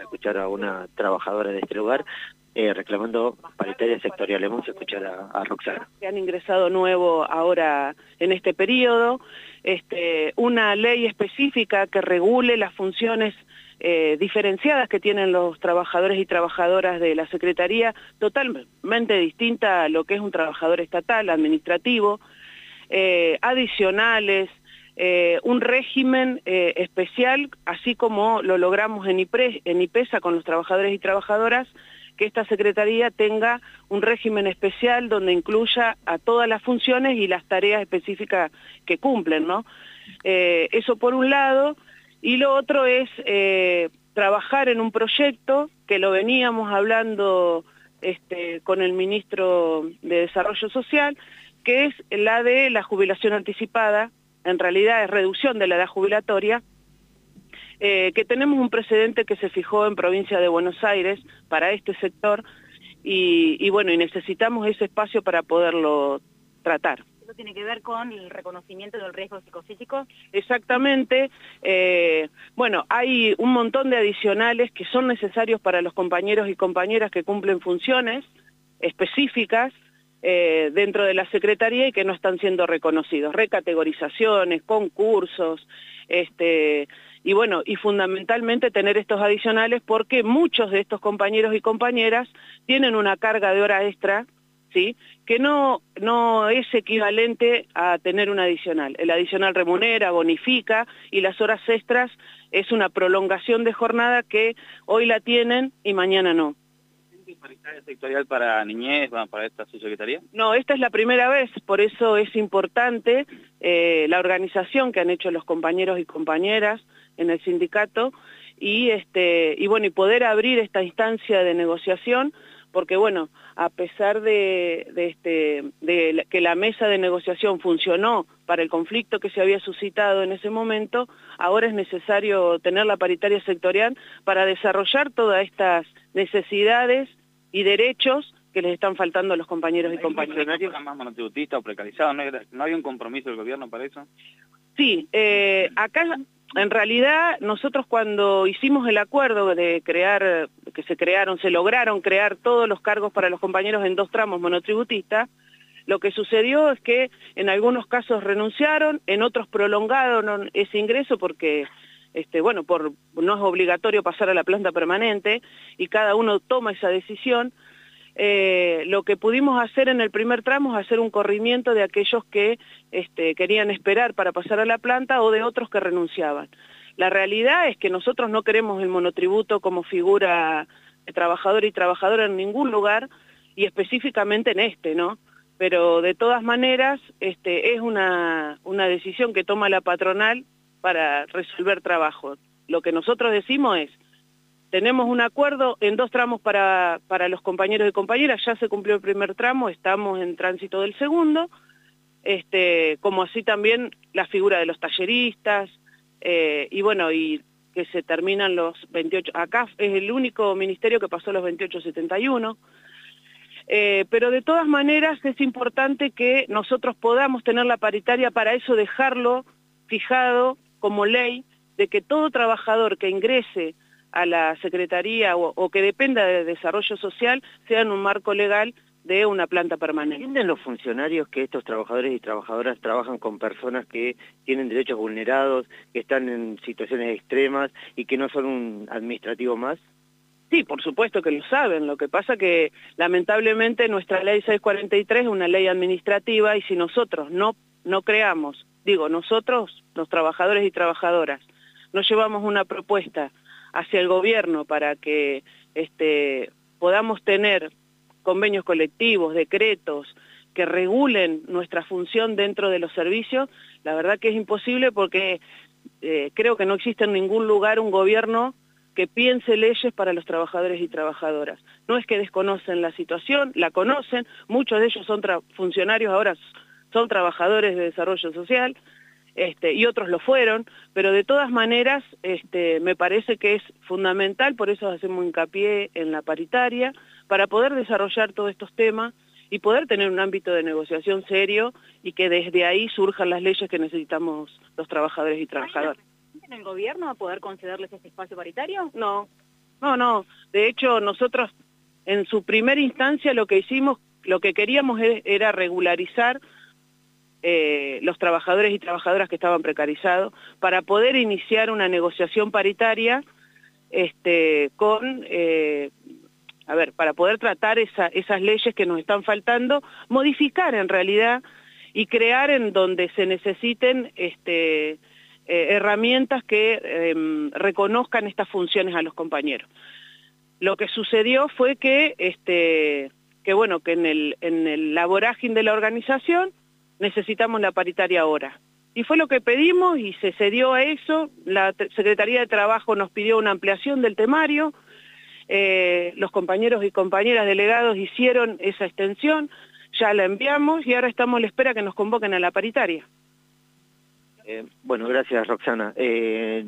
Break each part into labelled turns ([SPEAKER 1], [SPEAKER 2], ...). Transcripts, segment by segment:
[SPEAKER 1] a escuchar a una trabajadora de este lugar eh, reclamando paritaria sectorial. Escuchado a, a Roxana.
[SPEAKER 2] Que han ingresado nuevo ahora en este periodo, este, una ley específica que regule las funciones eh, diferenciadas que tienen los trabajadores y trabajadoras de la Secretaría, totalmente distinta a lo que es un trabajador estatal, administrativo, eh, adicionales, eh, un régimen eh, especial, así como lo logramos en, IPESA con los trabajadores y trabajadoras, que esta Secretaría tenga un régimen especial donde incluya a todas las funciones y las tareas específicas que cumplen, ¿no? Eh, eso por un lado, y lo otro es trabajar en un proyecto que lo veníamos hablando este, con el Ministro de Desarrollo Social, que es la de la jubilación anticipada, en realidad es reducción de la edad jubilatoria, eh, que tenemos un precedente que se fijó en provincia de Buenos Aires para este sector y, bueno, y necesitamos ese espacio para poderlo tratar.
[SPEAKER 3] ¿Eso tiene que ver con el reconocimiento del riesgo psicofísico?
[SPEAKER 2] Exactamente. Eh, bueno, hay un montón de adicionales que son necesarios para los compañeros y compañeras que cumplen funciones específicas eh, dentro de la Secretaría y que no están siendo reconocidos. Recategorizaciones, concursos, este, y bueno, y fundamentalmente tener estos adicionales porque muchos de estos compañeros y compañeras tienen una carga de hora extra, ¿sí? que no, no es equivalente a tener un adicional. El adicional remunera, bonifica y las horas extras es una prolongación de jornada que hoy la tienen y mañana no
[SPEAKER 4] paritaria sectorial para niñez, para esta subsecretaría?
[SPEAKER 2] No, esta es la primera vez, por eso es importante eh, la organización que han hecho los compañeros y compañeras en el sindicato y, este, y, bueno, y poder abrir esta instancia de negociación porque bueno, a pesar de, este, de que la mesa de negociación funcionó para el conflicto que se había suscitado en ese momento, ahora es necesario tener la paritaria sectorial para desarrollar todas estas necesidades y derechos que les están faltando a los compañeros y compañeras.
[SPEAKER 4] más o? ¿No, ¿No había un compromiso del gobierno para eso?
[SPEAKER 2] Sí, eh, acá en realidad nosotros cuando hicimos el acuerdo de crear, que se crearon, se lograron crear todos los cargos para los compañeros en dos tramos monotributistas, lo que sucedió es que en algunos casos renunciaron, en otros prolongaron ese ingreso porque este, bueno, no es obligatorio pasar a la planta permanente y cada uno toma esa decisión. Eh, lo que pudimos hacer en el primer tramo es hacer un corrimiento de aquellos que este, querían esperar para pasar a la planta o de otros que renunciaban. La realidad es que nosotros no queremos el monotributo como figura trabajador y trabajadora en ningún lugar y específicamente en este, ¿no? Pero de todas maneras este, es una decisión que toma la patronal para resolver trabajo. Lo que nosotros decimos es, tenemos un acuerdo en dos tramos para, para los compañeros y compañeras, ya se cumplió el primer tramo, estamos en tránsito del segundo, este, como así también la figura de los talleristas, eh, y bueno, y que se terminan los 28, acá es el único ministerio que pasó los 2871, eh, pero de todas maneras es importante que nosotros podamos tener la paritaria para eso dejarlo fijado como ley de que todo trabajador que ingrese a la Secretaría o, que dependa de desarrollo social sea en un marco legal de una planta permanente.
[SPEAKER 1] ¿Entienden los funcionarios que estos trabajadores y trabajadoras trabajan con personas que tienen derechos vulnerados, que están en situaciones extremas y que no son un administrativo más?
[SPEAKER 2] Sí, por supuesto que lo saben. Lo que pasa que lamentablemente nuestra ley 643 es una ley administrativa y si nosotros no, no creamos digo, nosotros, los trabajadores y trabajadoras, nos llevamos una propuesta hacia el gobierno para que este, podamos tener convenios colectivos, decretos, que regulen nuestra función dentro de los servicios, la verdad que es imposible porque eh, creo que no existe en ningún lugar un gobierno que piense leyes para los trabajadores y trabajadoras. No es que desconocen la situación, la conocen, muchos de ellos son funcionarios ahora son trabajadores de desarrollo social, este, y otros lo fueron, pero de todas maneras este, me parece que es fundamental, por eso hacemos hincapié en la paritaria, para poder desarrollar todos estos temas y poder tener un ámbito de negociación serio y que desde ahí surjan las leyes que necesitamos los trabajadores y trabajadoras.
[SPEAKER 3] ¿En el gobierno a poder concederles ese espacio paritario?
[SPEAKER 2] No, No, no, de hecho nosotros en su primera instancia lo que hicimos, lo que queríamos e, era regularizar eh, los trabajadores y trabajadoras que estaban precarizados para poder iniciar una negociación paritaria este, con, eh, a ver, para poder tratar esas leyes que nos están faltando, modificar en realidad y crear en donde se necesiten este, eh, herramientas que em, reconozcan estas funciones a los compañeros. Lo que sucedió fue que, este, que bueno, que en el, en de la organización necesitamos la paritaria ahora. Y fue lo que pedimos y se cedió a eso. La Secretaría de Trabajo nos pidió una ampliación del temario. Eh, los compañeros y compañeras delegados hicieron esa extensión, ya la enviamos y ahora estamos a la espera que nos convoquen a la paritaria.
[SPEAKER 1] Eh, bueno, gracias Roxana. Eh,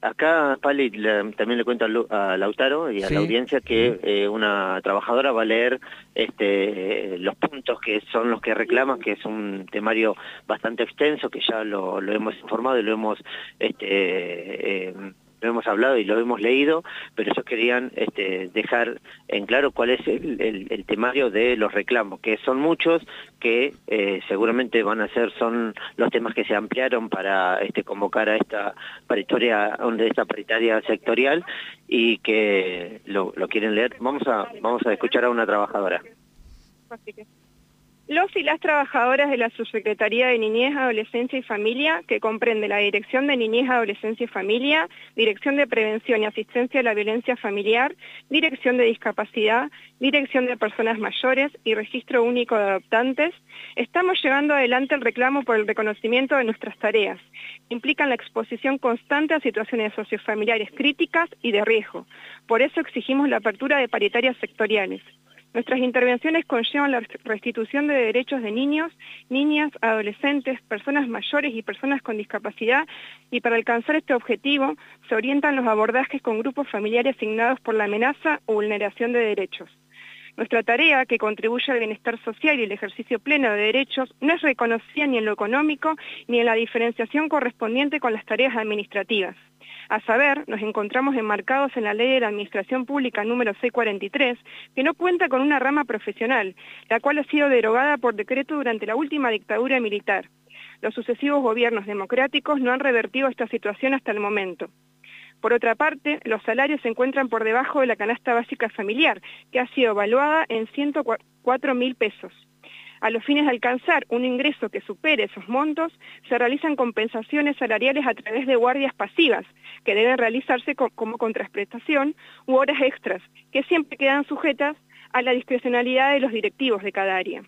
[SPEAKER 1] acá, Pali, también le cuento a, Lautaro y a la audiencia que eh, una trabajadora va a leer este, los puntos que son los que reclaman, que es un temario bastante extenso, que ya lo, lo hemos informado y lo hemos este, lo hemos hablado y lo hemos leído, pero ellos querían este, dejar en claro cuál es el, temario de los reclamos, que son muchos, que eh, seguramente van a ser, son los temas que se ampliaron para este, convocar a esta paritaria, esta paritaria sectorial y que lo, lo quieren leer. Vamos a, vamos a escuchar a una trabajadora.
[SPEAKER 5] Los y las trabajadoras de la Subsecretaría de Niñez, Adolescencia y Familia, que comprende la Dirección de Niñez, Adolescencia y Familia, Dirección de Prevención y Asistencia a la Violencia Familiar, Dirección de Discapacidad, Dirección de Personas Mayores y Registro Único de Adoptantes, estamos llevando adelante el reclamo por el reconocimiento de nuestras tareas. Implican la exposición constante a situaciones sociofamiliares críticas y de riesgo. Por eso exigimos la apertura de paritarias sectoriales. Nuestras intervenciones conllevan la restitución de derechos de niños, niñas, adolescentes, personas mayores y personas con discapacidad y para alcanzar este objetivo se orientan los abordajes con grupos familiares asignados por la amenaza o vulneración de derechos. Nuestra tarea, que contribuye al bienestar social y el ejercicio pleno de derechos, no es reconocida ni en lo económico ni en la diferenciación correspondiente con las tareas administrativas. A saber, nos encontramos enmarcados en la Ley de la Administración Pública número 643, que no cuenta con una rama profesional, la cual ha sido derogada por decreto durante la última dictadura militar. Los sucesivos gobiernos democráticos no han revertido esta situación hasta el momento. Por otra parte, los salarios se encuentran por debajo de la canasta básica familiar, que ha sido evaluada en 104 mil pesos. A los fines de alcanzar un ingreso que supere esos montos, se realizan compensaciones salariales a través de guardias pasivas, que deben realizarse como contraprestación, u horas extras, que siempre quedan sujetas a la discrecionalidad de los directivos de cada área.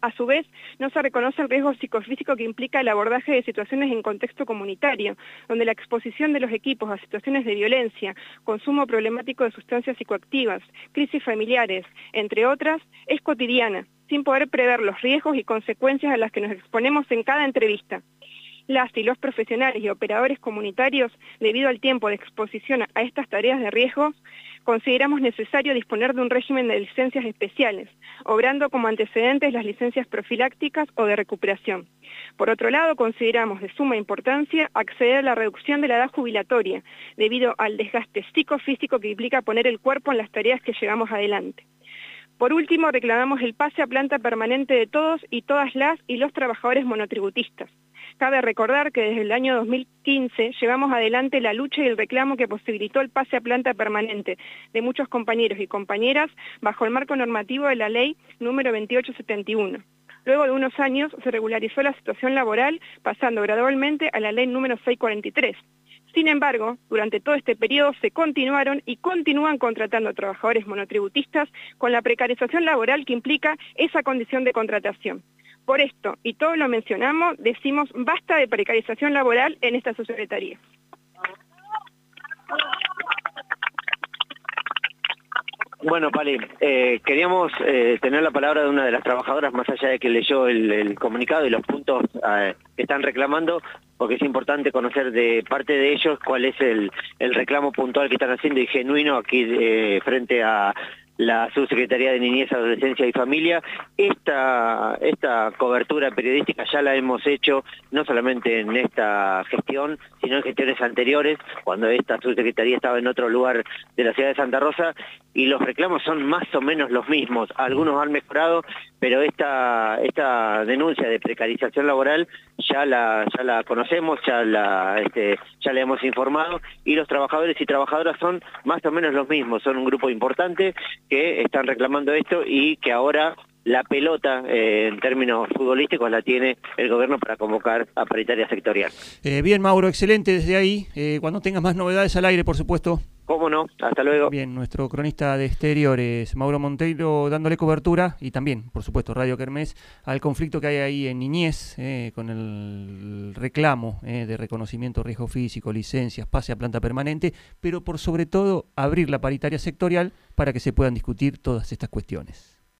[SPEAKER 5] A su vez, no se reconoce el riesgo psicofísico que implica el abordaje de situaciones en contexto comunitario, donde la exposición de los equipos a situaciones de violencia, consumo problemático de sustancias psicoactivas, crisis familiares, entre otras, es cotidiana, sin poder prever los riesgos y consecuencias a las que nos exponemos en cada entrevista. Las y los profesionales y operadores comunitarios, debido al tiempo de exposición a estas tareas de riesgo, consideramos necesario disponer de un régimen de licencias especiales, obrando como antecedentes las licencias profilácticas o de recuperación. Por otro lado, consideramos de suma importancia acceder a la reducción de la edad jubilatoria, debido al desgaste psicofísico que implica poner el cuerpo en las tareas que llevamos adelante. Por último, reclamamos el pase a planta permanente de todos y todas las y los trabajadores monotributistas. Cabe recordar que desde el año 2015 llevamos adelante la lucha y el reclamo que posibilitó el pase a planta permanente de muchos compañeros y compañeras bajo el marco normativo de la ley número 2871. Luego de unos años se regularizó la situación laboral pasando gradualmente a la ley número 643. Sin embargo, durante todo este periodo se continuaron y continúan contratando trabajadores monotributistas con la precarización laboral que implica esa condición de contratación. Por esto, y todo lo mencionamos, decimos basta de precarización laboral en esta subsecretaría.
[SPEAKER 1] Bueno, Pali, eh, queríamos eh, tener la palabra de una de las trabajadoras, más allá de que leyó el, comunicado y los puntos eh, que están reclamando, porque es importante conocer de parte de ellos cuál es el, reclamo puntual que están haciendo y genuino aquí frente a, la Subsecretaría de Niñez, Adolescencia y Familia. Esta, esta cobertura periodística ya la hemos hecho no solamente en esta gestión, sino en gestiones anteriores, cuando esta subsecretaría estaba en otro lugar de la ciudad de Santa Rosa, y los reclamos son más o menos los mismos. Algunos han mejorado, pero esta, esta denuncia de precarización laboral ya la, ya la conocemos, ya la, este, ya le hemos informado, y los trabajadores y trabajadoras son más o menos los mismos, son un grupo importante que están reclamando esto y que ahora la pelota eh, en términos futbolísticos la tiene el gobierno para convocar a paritaria sectorial.
[SPEAKER 6] Eh, bien, Mauro, excelente desde ahí. Eh, cuando tengas más novedades al aire, por supuesto.
[SPEAKER 1] ¿Cómo no? Hasta luego.
[SPEAKER 6] Bien, nuestro cronista de exteriores, Mauro Monteiro, dándole cobertura y también, por supuesto, Radio Kermés, al conflicto que hay ahí en Niñez, con el reclamo de reconocimiento, riesgo físico, licencias, pase a planta permanente, pero por sobre todo abrir la paritaria sectorial para que se puedan discutir todas estas cuestiones.